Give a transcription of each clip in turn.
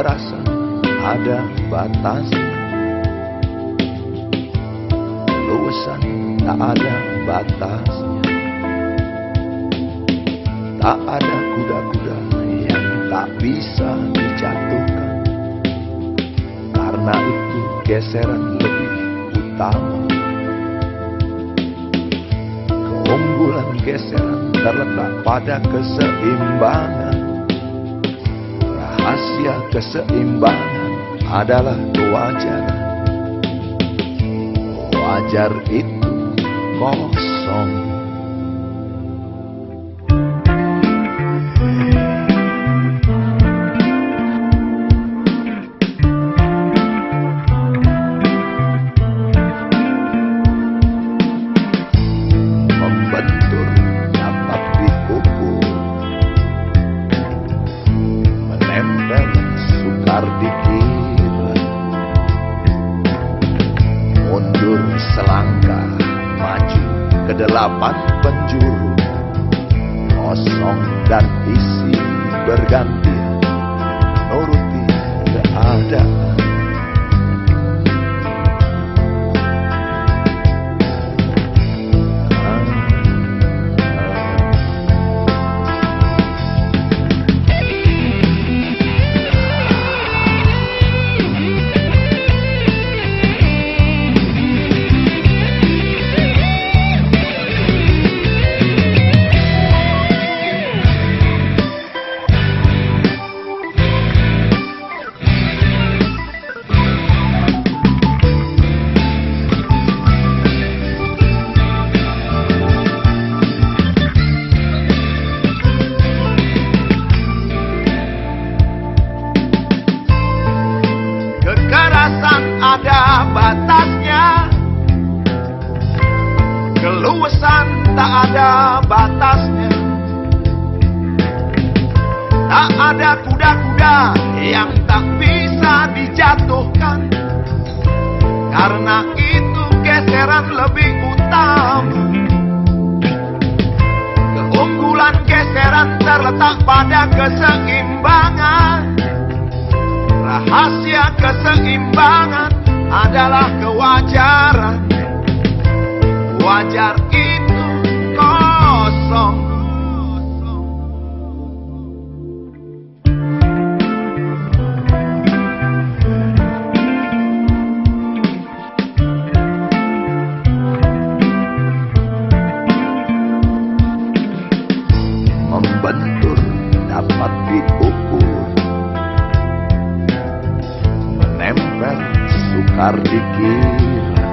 Kekerasan ada batasnya Luasan tak ada batasnya Tak ada kuda-kuda yang tak bisa dijatuhkan. Karena itu geseran lebih utama. Keunggulan geseran terletak pada keseimbangan Rahasia keseimbangan adalah kewajaran. Wajar itu kosong delapan penjuru Kosong dan isi bergantian ada batasnya. Keluasan tak ada batasnya. Tak ada kuda-kuda yang tak bisa dijatuhkan. Karena itu geseran lebih utama. Keunggulan geseran terletak pada keseimbangan. Rahasia keseimbangan adalah kewajaran. Wajar itu kosong. Membentur dapat diukur sukar dikira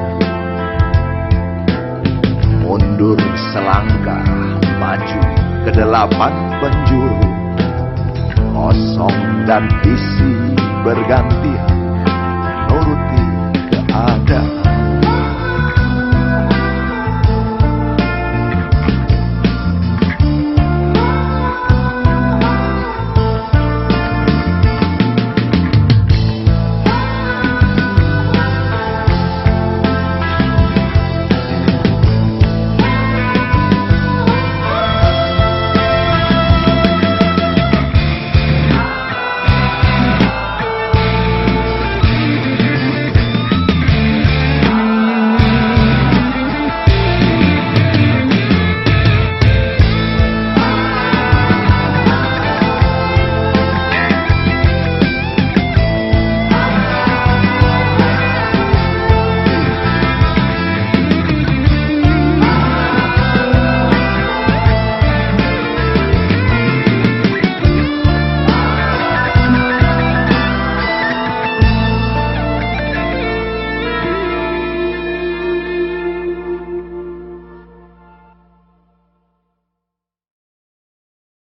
mundur selangkah maju ke delapan penjuru. Kosong dan isi bergantian. Nuruti keadaan